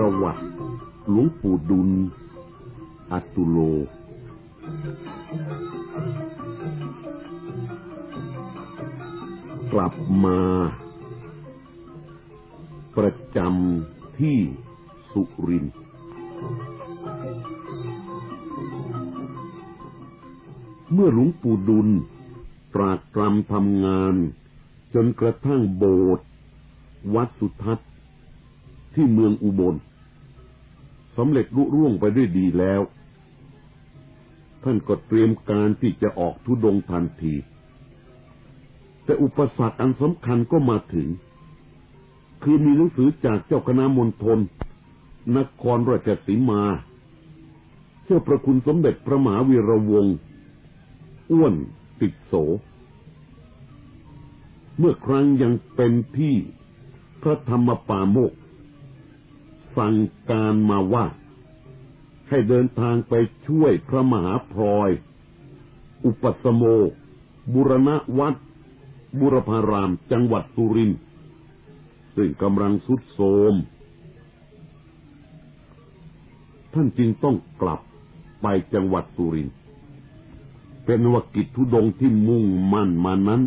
ประวัติหลวงปู่ดุล อัตุโล กลับมา ประจำที่สุรินทร์เมื่อหลวงปู่ดุล ตรากตรำทำงาน จนกระทั่งโบสถ์วัดสุทัศน์ ที่เมืองอุบลสำเร็จรุ่ร่วงไปด้วยดีแล้ว ท่านก็เตรียมการที่จะออกทุดงทันที แต่อุปสรรคอันสำคัญก็มาถึง คือมีหนังสือจากเจ้าคณะมณฑลนครราชสีมาเจ้าประคุณสมเด็จพระมหาวีระวงศ์อ้วนติดโส เมื่อครั้งยังเป็นที่พระธรรมปาโมก สั่งการมาว่า ให้เดินทางไปช่วยพระมหาพลอย อุปสมโม บุรณวัด บุรพารามจังหวัดสุรินทร์ซึ่งกำลังสุดโทรมท่านจึงต้องกลับไปจังหวัดสุรินทร์เป็นวกิจทุดงที่มุ่งมั่นมานั้น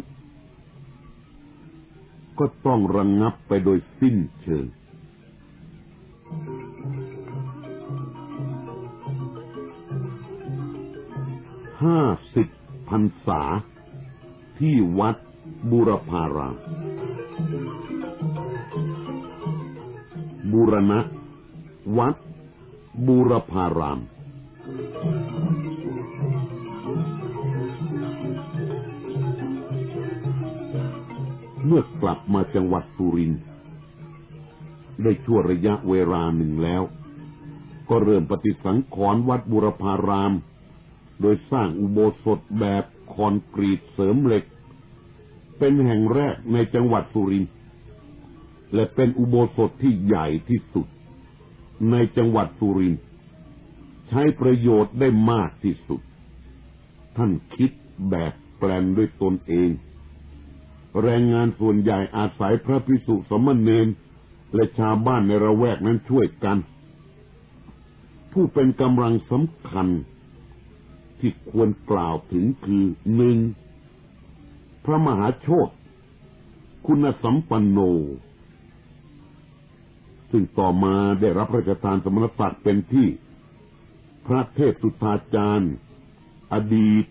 ก็ต้องระงงับไปโดยสิ้นเชิง ห้าสิบพรรษา ที่วัดบุรพารามบุรณะ วัดบูรพาราม เมื่อกลับมาจังหวัดสุรินทร์ได้ชั่วระยะเวลาหนึ่งแล้ว ก็เริ่มปฏิสังขรณ์วัดบุรพาราม โดยสร้างอุโบสถแบบคอนกรีตเสริมเหล็ก เป็นแห่งแรกในจังหวัดสุรินทร์และเป็นอุโบสถที่ใหญ่ที่สุด ในจังหวัดสุรินทร์ใช้ประโยชน์ได้มากที่สุด ท่านคิดแบบแปลนด้วยตนเอง แรงงานส่วนใหญ่อาศัยพระพิสุสมณเณรและชาวบ้านในระแวกนั้นช่วยกัน ผู้เป็นกำลังสำคัญ ที่ควรกล่าวถึงคือหนึ่งพระมหาโชตคุณสัมปันโน ซึ่งต่อมาได้รับพระราชทานสมณศักดิ์เป็นที่ พระเทพสุธาจารย์ อดีต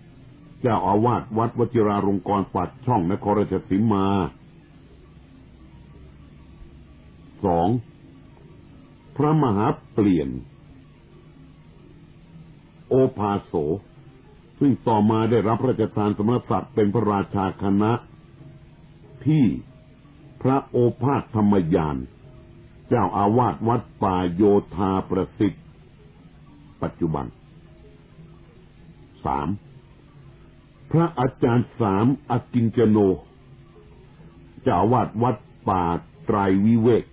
เจ้าอาวาสวัดวชิราลงกรปัดช่องนครราชสีมาสองพระมหาเปลี่ยน โอภาโส ซึ่งต่อมาได้รับพระราชทานสมณศักดิ์เป็นพระราชาคณะ ที่พระโอภาสธรรมยาน เจ้าอาวาสวัดป่าโยธาประสิทธิ์ ปัจจุบันสามพระอาจารย์สามอกินจโน เจ้าอาวาสวัดป่าไตรวิเวก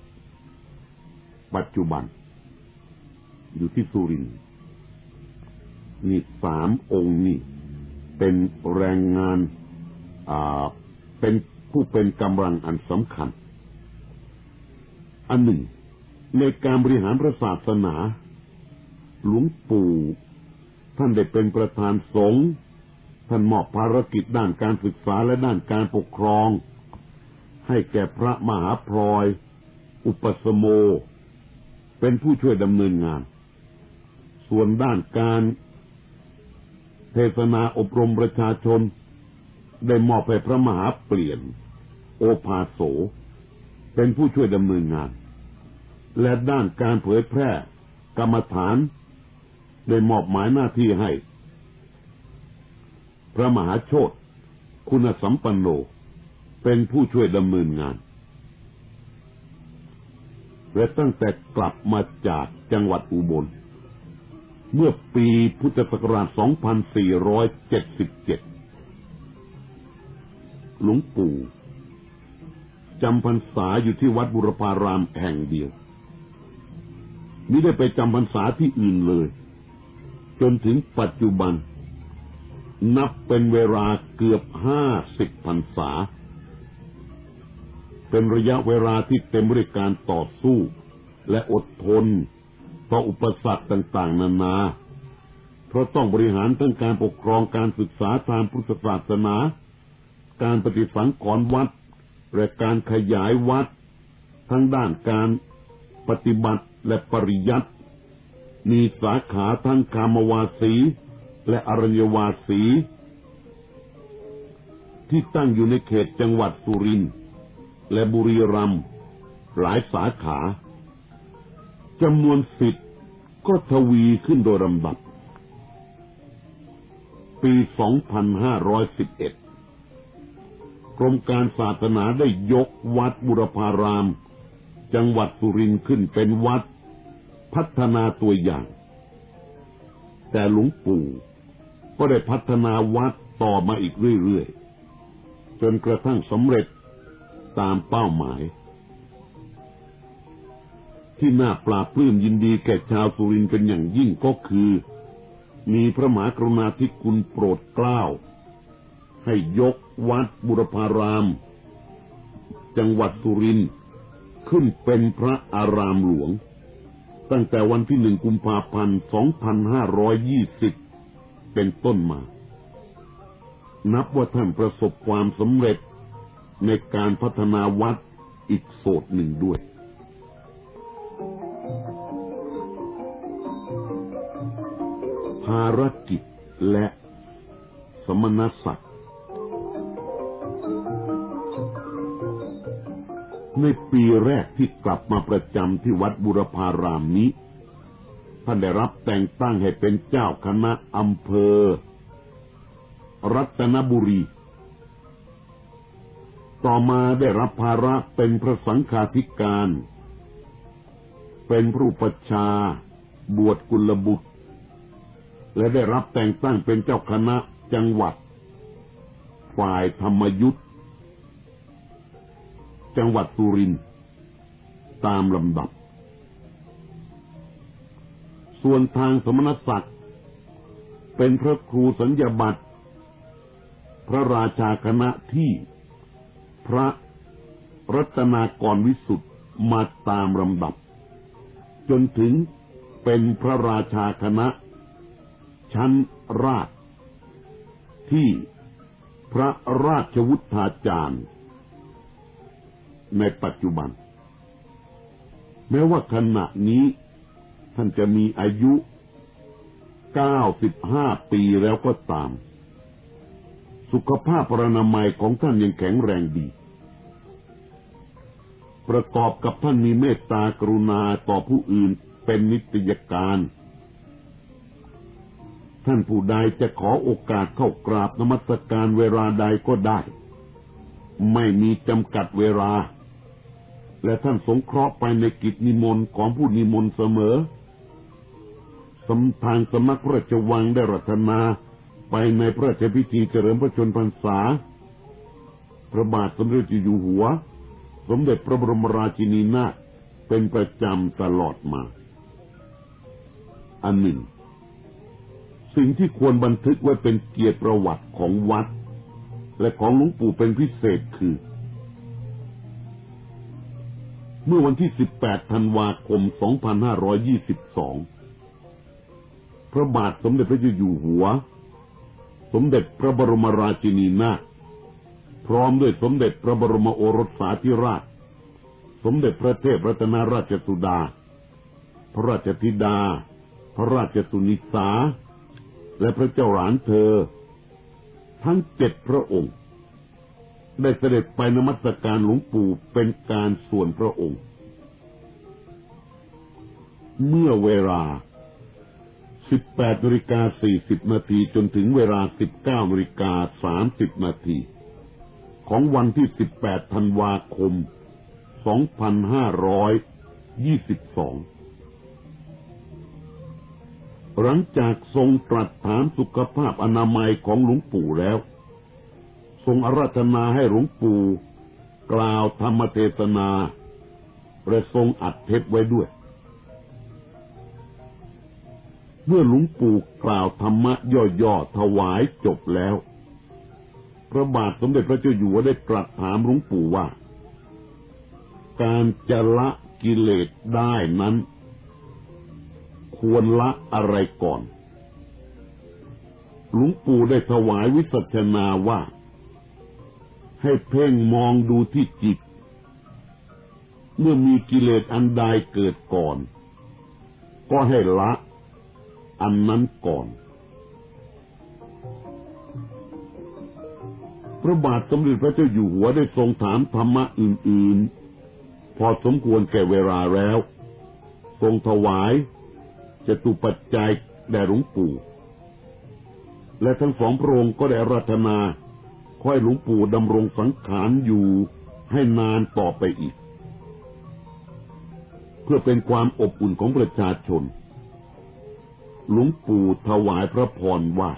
ปัจจุบัน อยู่ที่สุรินทร์ นี่สามองค์นี่ เป็นแรงงานอ่าเป็นผู้เป็นกำลังอันสำคัญ อันหนึ่ง ในการบริหารพระศาสนา หลวงปู่ท่านได้เป็นประธานสงฆ์ท่านมอบภารกิจด้านการศึกษาและด้านการปกครอง ให้แก่พระมหาพลอย อุปสมโม เป็นผู้ช่วยดำเนินงาน ส่วนด้านการ เทศนาอบรมประชาชน ได้มอบให้พระมหาเปลี่ยน โอภาโส เป็นผู้ช่วยดำเนินงาน และด้านการเผยแพร่กรรมฐาน ได้มอบหมายหน้าที่ให้ พระมหาโชตคุณสัมปันโน เป็นผู้ช่วยดำเนินงานและตั้งแต่กลับมาจากจังหวัดอุบล เมื่อปีพุทธศักราช 2477 หลวงปู่จำพรรษาอยู่ที่วัดบุรพารามแห่งเดียวไมิได้ไปจำพรรษาที่อื่นเลย จนถึงปัจจุบัน นับเป็นเวลาเกือบห้าสิบพรรษา เป็นระยะเวลาที่เต็มบริการต่อสู้ และอดทน ต่ออุปสรรคต่างๆ นานา เพราะต้องบริหารทั้งการปกครองการศึกษาทางพุทธศาสนา การปฏิสังขรณ์วัด และการขยายวัด ทั้งด้านการปฏิบัติและปริยัติ มีสาขาทั้งคามวาสี และอรัญญวาสี ที่ตั้งอยู่ในเขตจังหวัดสุรินทร์และบุรีรัมย์หลายสาขาจำนวนสิทธิ์ ก็ทวีขึ้นโดยลำดับ ปี 2511 กรมการศาสนาได้ยกวัดบุรพาราม จังหวัดสุรินทร์ขึ้นเป็นวัดพัฒนาตัวอย่าง แต่หลวงปู่ก็ได้พัฒนาวัดต่อมาอีกเรื่อยๆ จนกระทั่งสำเร็จตามเป้าหมาย ที่น่าปราบปลื้มยินดีแก่ชาวสุรินเป็นอย่างยิ่งก็คือ มีพระมหากรุณาธิคุณโปรดเกล้า ให้ยกวัดบุรพาราม จังหวัดสุรินขึ้นเป็นพระอารามหลวง ตั้งแต่วันที่หนึ่งกุมภาพันธ์2520เป็นต้นมา นับว่าท่านประสบความสำเร็จในการพัฒนาวัดอีกโสดหนึ่งด้วย ภารกิจและสมณศักดิ์ในปีแรกที่กลับมาประจำที่วัดบุรพารามนี้ ท่านได้รับแต่งตั้งให้เป็นเจ้าคณะอำเภอ รัตนบุรี ต่อมาได้รับภาระเป็นพระสังฆาธิการ เป็นผู้ประชา บวชกุลบุตร และได้รับแต่งตั้งเป็นเจ้าคณะจังหวัด ฝ่ายธรรมยุทธจังหวัดสุรินตามลำดับ ส่วนทางสมณศักดิ์เป็นพระครูสัญญาบัตร พระราชาคณะที่พระรัตนากรวิสุทธ์มาตามลำดับ จนถึงเป็นพระราชาคณะ ชั้นราช ที่พระราชวุฒาจารย์ ในปัจจุบัน แม้ว่าขณะนี้ท่านจะมีอายุ 95 ปีแล้วก็ตาม สุขภาพพรนามัยของท่านยังแข็งแรงดี ประกอบกับท่านมีเมตตากรุณาต่อผู้อื่นเป็นนิตยการ ท่านผู้ใดจะขอโอกาสเข้ากราบนมัสการเวลาใดก็ได้ ไม่มีจำกัดเวลา และท่านสงเคราะห์ไปในกิจนิมนต์ของผู้นิมนต์เสมอสำทางสมัครพระราชวังได้รัตนาไปในพระราชพิธีเฉลิมพระชนพรรษา พระบาทสมเด็จอยู่หัว สมเด็จพระบรมราชินีนาถเป็นประจำตลอดมา อันหนึ่ง สิ่งที่ควรบันทึกไว้เป็นเกียรติประวัติของวัด และของหลวงปู่เป็นพิเศษคือ เมื่อวันที่ 18 ธันวาคม 2522 พระบาทสมเด็จพระเจ้าอยู่หัว สมเด็จพระบรมราชินีนาถพร้อมด้วยสมเด็จพระบรมโอรสสาธิราช สมเด็จพระเทพรัตนราชสุดา พระราชธิดา พระราชสุนิสา และพระเจ้าหลานเธอ ทั้งเจ็ดพระองค์ ได้เสด็จไปนมัสการหลวงปู่เป็นการส่วนพระองค์ เมื่อเวลา 18นาฬิกา40นาทีจนถึงเวลา 19นาฬิกา30นาทีของวันที่ 18 ธันวาคม 2522 หลังจากทรงตรัสถามสุขภาพอนามัยของหลวงปู่แล้ว ทรงอาราธนาให้หลวงปู่กล่าวธรรมเทศนาและทรงอัดเทปไว้ด้วย เมื่อหลวงปู่กล่าวธรรมะย่อๆถวายจบแล้ว พระบาทสมเด็จพระเจ้าอยู่หัวได้ตรัสถามหลวงปู่ว่า การจะละกิเลสได้นั้น ควรละอะไรก่อน หลวงปู่ได้ถวายวิสัชนาว่า ให้เพ่งมองดูที่จิต เมื่อมีกิเลสอันใดเกิดก่อน ก็ให้ละอันนั้นก่อน พระบาทสมเด็จพระเจ้าอยู่หัวได้ทรงถามธรรมะอื่น ๆ พอสมควรแก่เวลาแล้ว ทรงถวาย จะตุปัจจัยแด่หลวงปู่ และทั้งสองพระองค์ก็ได้รัตนาค่อยหลวงปู่ดำรงสังขารอยู่ให้นานต่อไปอีก เพื่อเป็นความอบอุ่นของประชาชน หลวงปู่ถวายพระพรว่า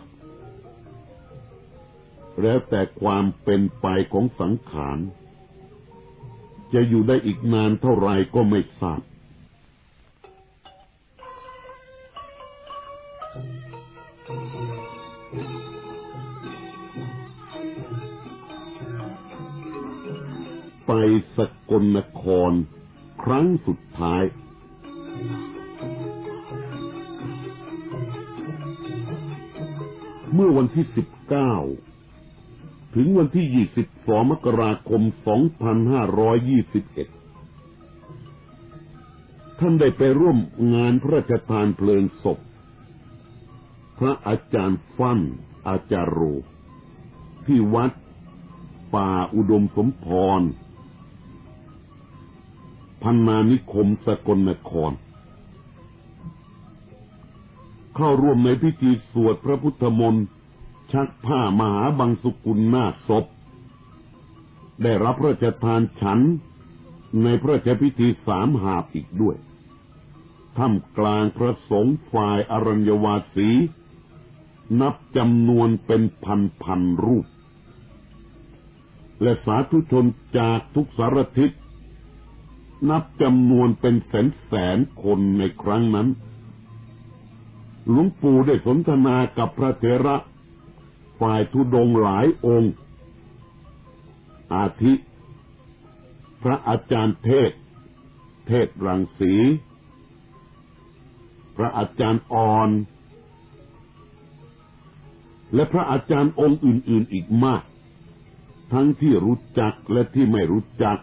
แล้วแต่ความเป็นไปของสังขาร จะอยู่ได้อีกนานเท่าไรก็ไม่ทราบ ไปสกลนคร ครั้งสุดท้าย เมื่อวันที่19ถึงวันที่22มกราคม2521ท่านได้ไปร่วมงานพระราชทานเพลิงศพ พระอาจารย์ฟั่นอาจารโรที่วัดป่าอุดมสมพร พันนานิคมสกลนคร เข้าร่วมในพิธีสวดพระพุทธมนต์ ชักผ้ามหาบังสุกุลนาศพ ได้รับพระราชทานฉันในพระราชพิธีสามหาบอีกด้วยท่ามกลางพระสงฆ์ฝ่ายอรัญญวาสี นับจำนวนเป็นพันพันรูป และสาธุชนจากทุกสารทิศ นับจำนวนเป็นแสนแสนคนในครั้งนั้น หลวงปู่ได้สนทนากับพระเถระ ฝ่ายทุดงหลายองค์ อาทิ พระอาจารย์เทศ เทศรังสี พระอาจารย์อ่อน และพระอาจารย์องค์อื่น ๆ อีกมาก ทั้งที่รู้จักและที่ไม่รู้จัก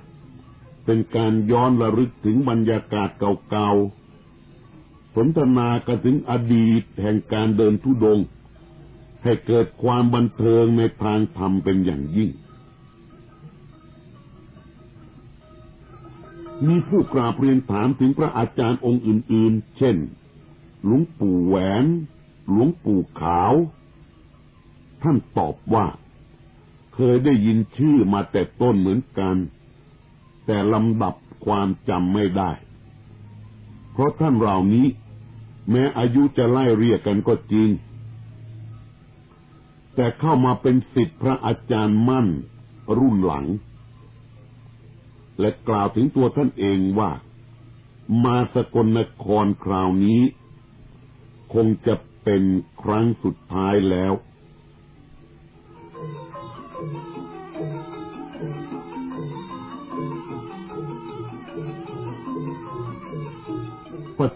เป็นการย้อนระลึกถึงบรรยากาศเก่าๆ สนทนากันถึงอดีตแห่งการเดินทุดง ให้เกิดความบันเทิงในทางธรรมเป็นอย่างยิ่ง มีผู้กราบเรียนถามถึงพระอาจารย์องค์อื่นๆ เช่น หลวงปู่แหวน หลวงปู่ขาว ท่านตอบว่า เคยได้ยินชื่อมาแต่ต้นเหมือนกัน แต่ลำดับความจำไม่ได้ เพราะท่านเหล่านี้ แม้อายุจะไล่เรียกกันก็จริง แต่เข้ามาเป็นสิทธิพระอาจารย์มั่นรุ่นหลัง และกล่าวถึงตัวท่านเองว่า มาสกลนครคราวนี้ คงจะเป็นครั้งสุดท้ายแล้ว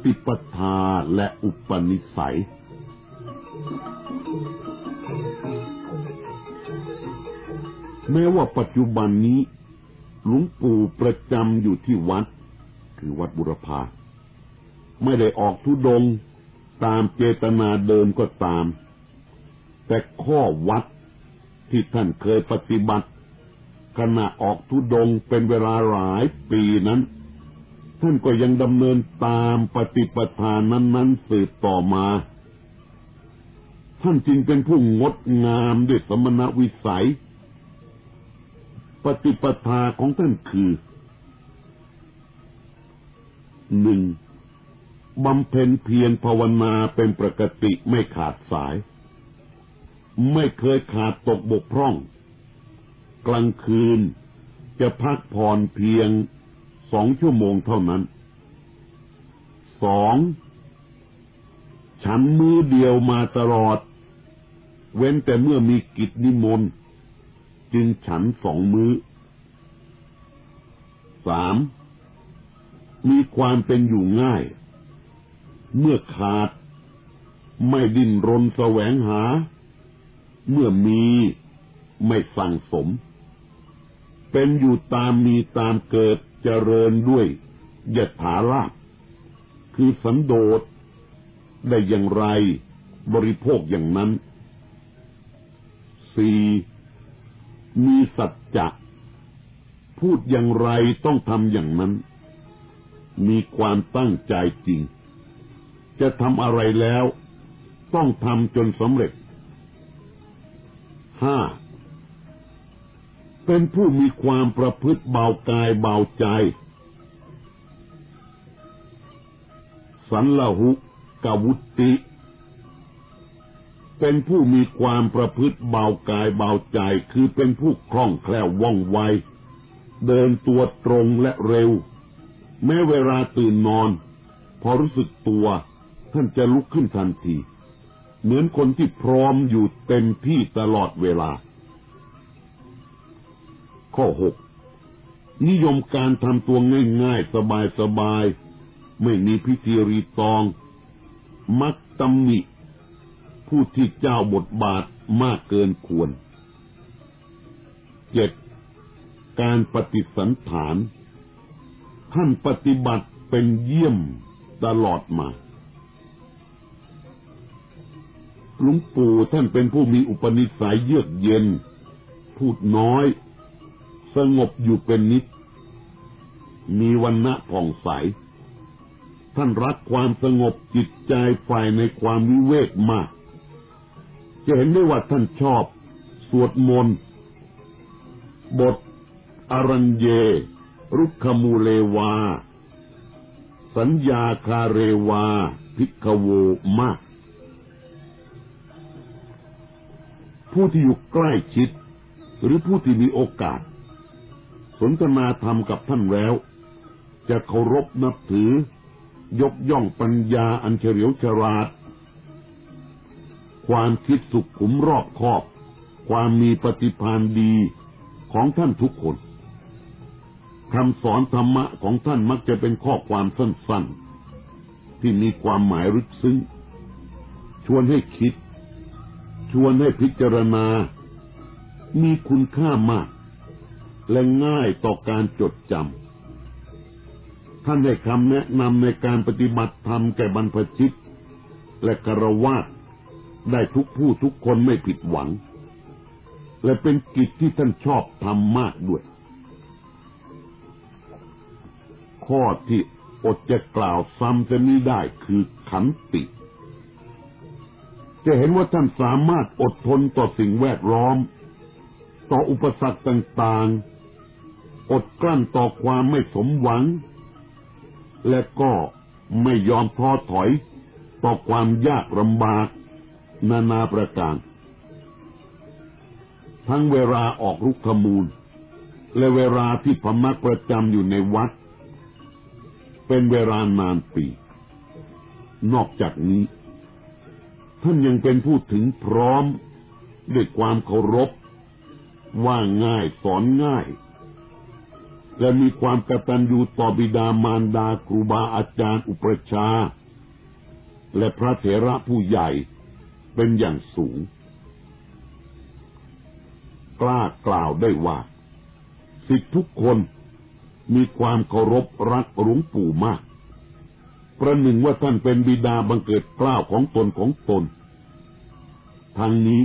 ฏิปทาและอุปนิสัย แม้ว่าปัจจุบันนี้ หลวงปู่ประจำอยู่ที่วัด คือวัดบุรพา ไม่ได้ออกทุดงตามเจตนาเดิมก็ตาม แต่ข้อวัดที่ท่านเคยปฏิบัติขณะออกทุดงเป็นเวลาหลายปีนั้น ท่านก็ยังดำเนินตามปฏิปทานนั้น ๆ สืบต่อมา ท่านจึงเป็นผู้งดงามด้วยสมณวิสัย ปฏิปทาของท่านคือหนึ่งบำเพ็ญเพียรภาวนาเป็นปกติไม่ขาดสาย ไม่เคยขาดตกบกพร่อง กลางคืนจะพักผ่อนเพียง สองชั่วโมงเท่านั้น สองฉันมือเดียวมาตลอด เว้นแต่เมื่อมีกิจนิมนต์จึงฉันสองมือสามมีความเป็นอยู่ง่าย เมื่อขาด ไม่ดิ้นรนแสวงหา เมื่อมีไม่สั่งสม เป็นอยู่ตามมีตามเกิด เจริญด้วยยถาลาภคือสันโดษได้อย่างไรบริโภคอย่างนั้นสี่มีสัจจะพูดอย่างไรต้องทำอย่างนั้น มีความตั้งใจจริง จะทำอะไรแล้ว ต้องทำจนสำเร็จห้า เป็นผู้มีความประพฤติเบากายเบาใจ สันละหุกวุติ เป็นผู้มีความประพฤติเบากายเบาใจ คือเป็นผู้คล่องแคล่วว่องไว เดินตัวตรงและเร็ว แม้เวลาตื่นนอน พอรู้สึกตัว ท่านจะลุกขึ้นทันที เหมือนคนที่พร้อมอยู่เต็มที่ตลอดเวลา ข้อหกนิยมการทำตัวง่ายๆ สบายๆ ไม่มีพิธีรีตอง มักตำหนิผู้ที่เจ้าบทบาทมากเกินควรเจ็ดการปฏิสันฐาน ท่านปฏิบัติเป็นเยี่ยมตลอดมาหลวงปู่ท่านเป็นผู้มีอุปนิสัยเยือกเย็น พูดน้อย สงบอยู่เป็นนิด มีวันณะผ่องใส ท่านรักความสงบจิตใจฝ่ายในความวิเวกมาก จะเห็นได้ว่าท่านชอบ สวดมนต์บทอรัญเย รุกขมูเลวา สัญญาคาเรวา พิกโวมาก ผู้ที่อยู่ใกล้ชิด หรือผู้ที่มีโอกาส สนทนาธรรมกับท่านแล้ว จะเคารพนับถือ ยกย่องปัญญาอันเฉลียวฉลาด ความคิดสุขขุมรอบคอบ ความมีปฏิภาณดีของท่านทุกคนคำสอนธรรมะของท่านมักจะเป็นข้อความสั้นๆ ที่มีความหมายลึกซึ้ง ชวนให้คิด ชวนให้พิจารณา มีคุณค่ามาก และง่ายต่อการจดจำท่านให้คำแนะนำในการปฏิบัติธรรมแก่บรรพชิต และกระวาดได้ทุกผู้ทุกคนไม่ผิดหวัง และเป็นกิจที่ท่านชอบทำมากด้วย ข้อที่อดจะกล่าวซ้ำจะไม่ได้คือขันติ จะเห็นว่าท่านสามารถอดทนต่อสิ่งแวดล้อม ต่ออุปสรรคต่างๆ อดกลั้นต่อความไม่สมหวัง และก็ไม่ยอมท้อถอยต่อความยากลำบาก นานาประการ ทั้งเวลาออกรุกขมูล และเวลาที่พมักประจำอยู่ในวัด เป็นเวลานานปี นอกจากนี้ ท่านยังเป็นผู้ถึงพร้อมด้วยความเคารพ ว่าง่ายสอนง่าย และมีความกตัญญูต่อบิดามารดาครูบาอาจารย์อุปชา และพระเถระผู้ใหญ่เป็นอย่างสูง กล้ากล่าวได้ว่าสิทธิทุกคนมีความเคารพรักหลวงปู่มาก ประหนึ่งว่าท่านเป็นบิดาบังเกิดกล้าวของตนของตน ทั้งนี้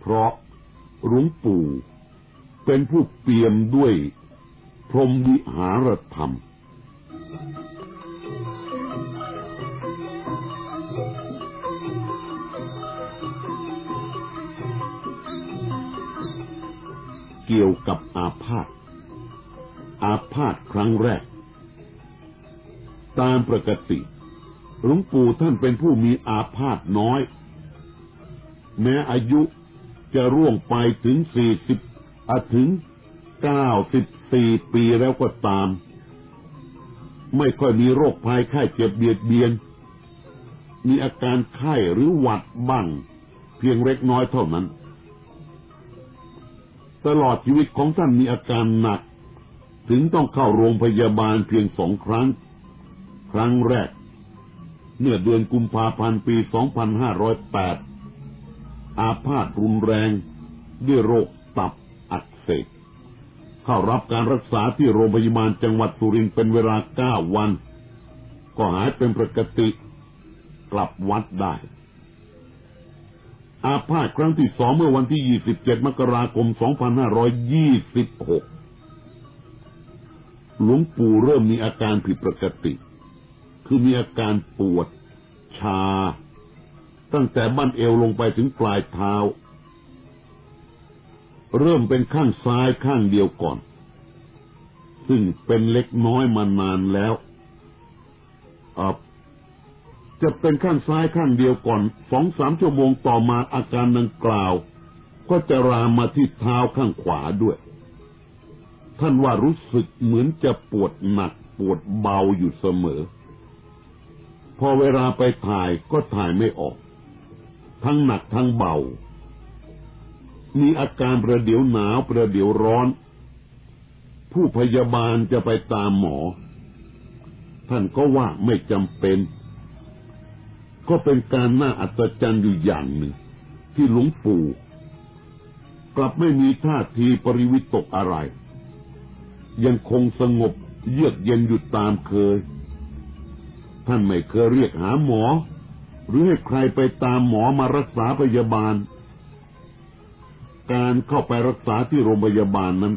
เพราะหลวงปู่เป็นผู้เปี่ยมด้วย พรมวิหารธรรม เกี่ยวกับอาพาธอาพาธครั้งแรก ตามปกติหลวงปู่ท่านเป็นผู้มีอาพาธน้อย แม้อายุจะร่วงไปถึงสี่สิบถึงเก้าสิบ สี่ปีแล้วก็ตาม ไม่ค่อยมีโรคภัยไข้เจ็บเบียดเบียน มีอาการไข้หรือหวัดบ้าง เพียงเล็กน้อยเท่านั้น ตลอดชีวิตของท่านมีอาการหนัก ถึงต้องเข้าโรงพยาบาลเพียงสองครั้ง ครั้งแรก เมื่อเดือนกุมภาพันธ์ปี 2508 อาพาธรุนแรงด้วยโรคตับอักเสบ เข้ารับการรักษาที่โรงพยาบาลจังหวัดสุรินทร์เป็นเวลาเก้าวัน ก็หายเป็นปกติกลับวัดได้ อาพาธครั้งที่สองเมื่อวันที่ 27 มกราคม 2526 หลวงปู่เริ่มมีอาการผิดปกติ คือมีอาการปวด ชา ตั้งแต่บั้นเอวลงไปถึงปลายเท้า เริ่มเป็นข้างซ้ายข้างเดียวก่อน ซึ่งเป็นเล็กน้อยมานานแล้วจะเป็นข้างซ้ายข้างเดียวก่อนสองสามชั่วโมงต่อมาอาการดังกล่าว ก็จะรามมาที่เท้าข้างขวาด้วย ท่านว่ารู้สึกเหมือนจะปวดหนักปวดเบาอยู่เสมอ พอเวลาไปถ่ายก็ถ่ายไม่ออก ทั้งหนักทั้งเบา มีอาการประเดี๋ยวหนาวประเดี๋ยวร้อน ผู้พยาบาลจะไปตามหมอ ท่านก็ว่าไม่จำเป็น ก็เป็นการน่าอัศจรรย์อยู่อย่างหนึ่ง ที่หลวงปู่กลับไม่มีท่าทีปริวิตกอะไร ยังคงสงบเยือกเย็นอยู่ตามเคย ท่านไม่เคยเรียกหาหมอ หรือให้ใครไปตามหมอมารักษาพยาบาล การเข้าไปรักษาที่โรงพยาบาลนั้น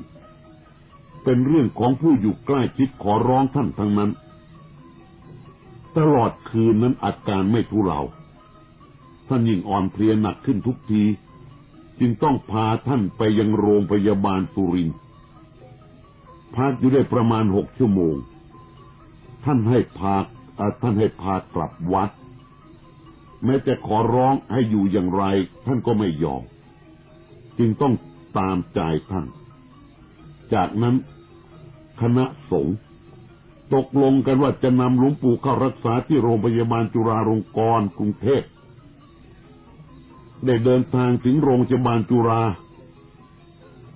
เป็นเรื่องของผู้อยู่ใกล้ชิดขอร้องท่านทั้งนั้น ตลอดคืนนั้นอาการไม่ทุเลาท่านยิ่งอ่อนเพลียหนักขึ้นทุกที จึงต้องพาท่านไปยังโรงพยาบาลสุรินพักอยู่ได้ประมาณหกชั่วโมง ท่านให้พาท่านให้พากลับวัด แม้จะขอร้องให้อยู่อย่างไร ท่านก็ไม่ยอม จึงต้องตามใจท่าน จากนั้นคณะสงฆ์ตกลงกันว่าจะนำหลวงปู่เข้ารักษาที่โรงพยาบาลจุฬาลงกรณ์กรุงเทพได้เดินทางถึงโรงพยาบาลจุฬา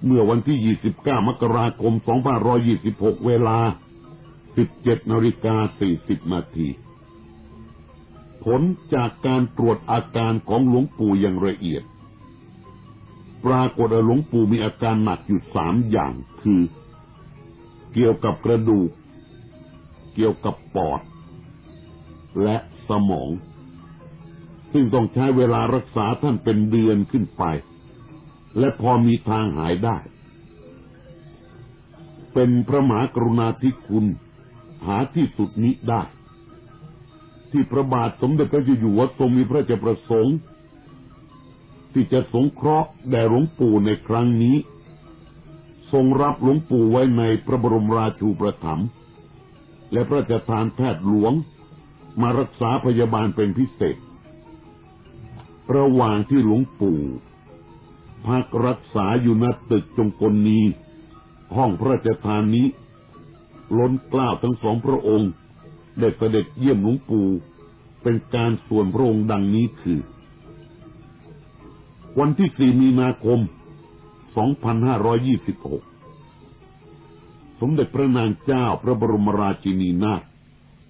เมื่อวันที่ 29 มกราคม 2526 เวลา 17 นาฬิกา 40 นาที ผลจากการตรวจอาการของหลวงปู่อย่างละเอียด ปรากฏว่าหลวงปู่มีอาการหนักอยู่สามอย่างคือ เกี่ยวกับกระดูก เกี่ยวกับปอด และสมอง ซึ่งต้องใช้เวลารักษาท่านเป็นเดือนขึ้นไป และพอมีทางหายได้ เป็นพระมหากรุณาธิคุณหาที่สุดนี้ได้ ที่พระบาทสมเด็จพระเจ้าอยู่หัวทรงมีพระเจ้าประสงค์ ที่จะสงเคราะห์แด่หลวงปู่ในครั้งนี้ ทรงรับหลวงปู่ไว้ในพระบรมราชูประถมและพระราชทานแพทย์หลวง มารักษาพยาบาลเป็นพิเศษ ระหว่างที่หลวงปู่พักรักษาอยู่ณตึกจงกลนีห้องพระราชทานนี้ ล้นกล้าวทั้งสองพระองค์ได้เสด็จเยี่ยมหลวงปู่เป็นการส่วนพระองค์ดังนี้คือ วันที่ 4 มีนาคม 2526 สมเด็จพระนางเจ้าพระบรมราชินีนาถ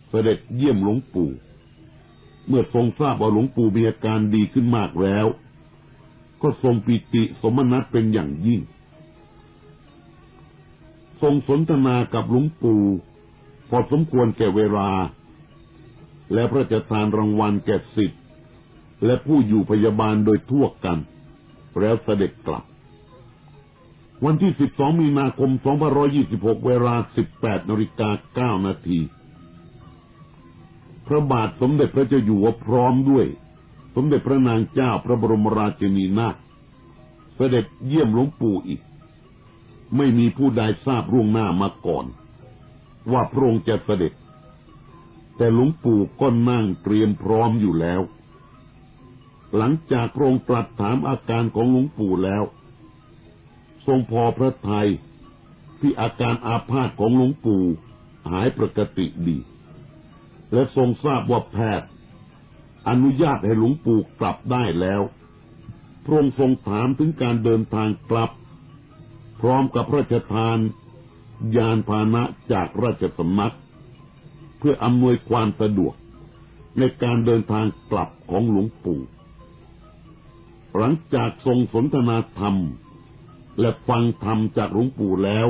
เสด็จเยี่ยมหลวงปู่ เมื่อทรงทราบว่าหลวงปู่มีอาการดีขึ้นมากแล้ว ก็ทรงปิติสมนัตเป็นอย่างยิ่ง ทรงสนทนากับหลวงปู่พอสมควรแก่เวลา และพระราชทานรางวัลแก่สิทธิ์ และผู้อยู่พยาบาลโดยทั่วกัน แล้วเสด็จกลับ วันที่ 12 มีนาคม 2526 เวลา 18นาฬิกา9นาทีพระบาทสมเด็จพระเจ้าอยู่หัวพร้อมด้วย สมเด็จพระนางเจ้าพระบรมราชินีนาถเสด็จเยี่ยมหลวงปู่อีก ไม่มีผู้ใดทราบล่วงหน้ามาก่อน ว่าพระองค์จะเสด็จ แต่หลวงปู่ก็นั่งเตรียมพร้อมอยู่แล้ว หลังจากรองค์ตรัสถามอาการของหลวงปู่แล้ว ทรงพอพระทัยที่อาการอาพาธของหลวงปู่หายปกติดี และทรงทราบว่าแพทย์ อนุญาตให้หลวงปู่กลับได้แล้วพระองค์ทรงถามถึงการเดินทางกลับ พร้อมกับพระราชทาน ยานพาหนะจากราชสำนักเพื่ออำนวยความสะดวกในการเดินทางกลับของหลวงปู่ หลังจากทรงสนทนาธรรม และฟังธรรมจากหลวงปู่แล้ว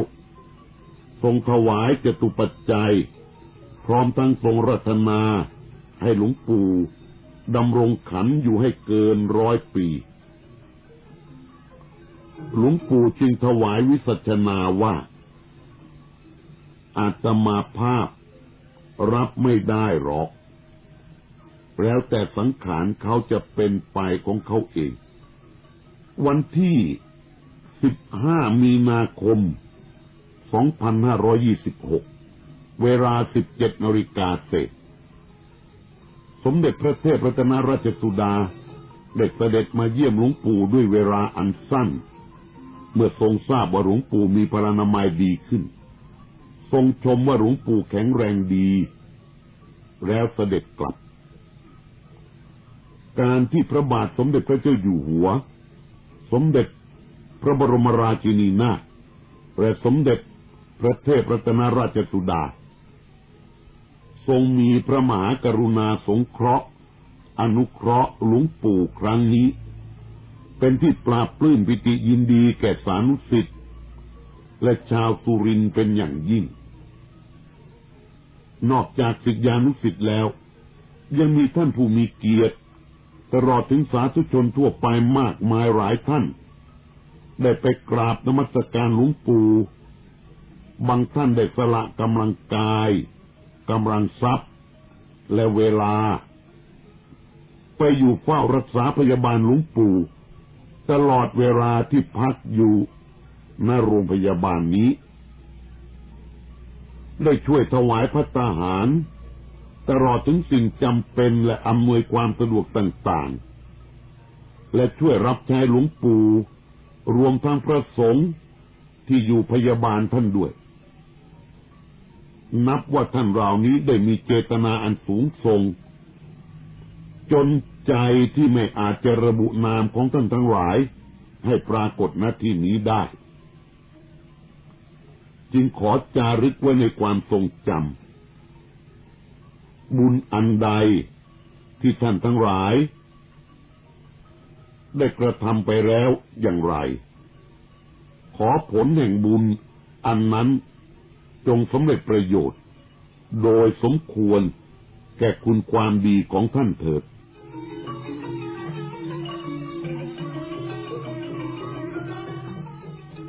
ทรงถวายจตุปัจจัย พร้อมทั้งทรงรัตนา ให้หลวงปู่ดำรงขันอยู่ให้เกินร้อยปี หลวงปู่จึงถวายวิสัชนาว่า อาตมาภาพรับไม่ได้หรอก แล้วแต่สังขารเขาจะเป็นไปของเขาเอง วันที่ 15 มีนาคม 2526 เวลา 17นาฬิกาเศษ สมเด็จพระเทพรัตนราชสุดาได้เสด็จมาเยี่ยมหลวงปู่ด้วยเวลาอันสั้น เมื่อทรงทราบว่าหลวงปู่มีพลานามัยดีขึ้น ทรงชมว่าหลวงปู่แข็งแรงดี แล้วเสด็จกลับ การที่พระบาทสมเด็จพระเจ้าอยู่หัว สมเด็จพระบรมราชินีนาถและสมเด็จพระเทพรัตนราชสุดา ทรงมีพระมหากรุณาสงเคราะห์ อนุเคราะห์หลวงปู่ครั้งนี้ เป็นที่ปราบปลื้มปิติยินดีแก่สานุสิทธิ์และชาวสุรินเป็นอย่างยิ่ง นอกจากศิษยานุสิทธิ์แล้ว ยังมีท่านผู้มีเกียรติ ตลอดถึงสาธุชนทั่วไปมากมายหลายท่าน ได้ไปกราบนมัสการหลวงปู่บางท่านได้สละกำลังกายกำลังทรัพย์ และเวลา ไปอยู่เฝ้ารักษาพยาบาลหลวงปู่ ตลอดเวลาที่พักอยู่ณโรงพยาบาลนี้ ได้ช่วยถวายพระตาหาร ตลอดถึงสิ่งจำเป็นและอำนวยความสะดวกต่างๆ และช่วยรับใช้หลวงปู่รวมทั้งพระสงฆ์ที่อยู่พยาบาลท่านด้วย นับว่าท่านเหล่านี้ได้มีเจตนาอันสูงส่ง จนใจที่ไม่อาจจะระบุนามของท่านทั้งหลาย ให้ปรากฏณที่นี้ได้ จึงขอจารึกไว้ในความทรงจำ บุญอันใดที่ท่านทั้งหลาย ได้กระทำไปแล้วอย่างไร ขอผลแห่งบุญอันนั้นจงสำเร็จประโยชน์ โดยสมควรแก่คุณความดีของท่านเถิด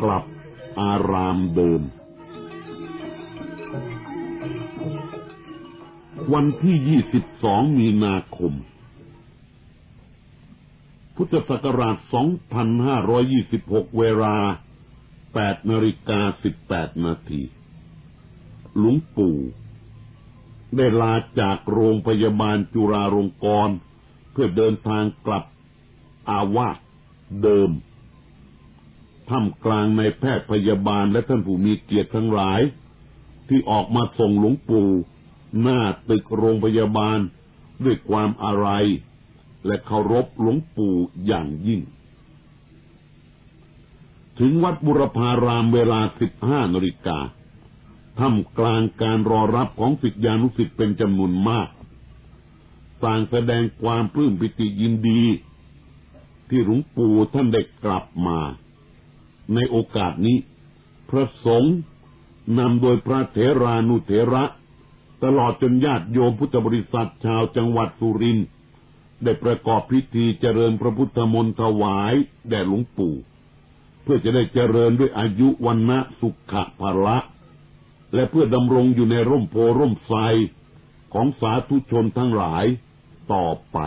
กลับอารามเดิม วันที่ 22 มีนาคม พุทธศักราช 2526 เวลา 8นาฬิกา 18 นาที หลวงปู่ ได้ลาจากโรงพยาบาลจุฬาลงกรณ์เพื่อเดินทางกลับอาวาสเดิมท่ามกลางในแพทย์พยาบาลและท่านผู้มีเกียรติทั้งหลาย ที่ออกมาส่งหลวงปู่ หน้าตึกโรงพยาบาลด้วยความอะไร และเคารพหลวงปู่อย่างยิ่ง ถึงวัดบุรพารามเวลา15นาฬิกาท่ามกลางการรอรับของศิษยานุศิษย์เป็นจำนวนมาก ต่างแสดงความปลื้มปิติยินดี ที่หลวงปู่ท่านได้กลับมา ในโอกาสนี้ พระสงฆ์นำโดยพระเถรานุเถระ ตลอดจนญาติโยมพุทธบริษัทชาวจังหวัดสุรินทร์ได้ประกอบพิธีเจริญพระพุทธมนต์ถวายแด่หลวงปู่ เพื่อจะได้เจริญด้วยอายุวันนะสุขะภละ และเพื่อดำรงอยู่ในร่มโพร่มไทรของสาธุชนทั้งหลายต่อไป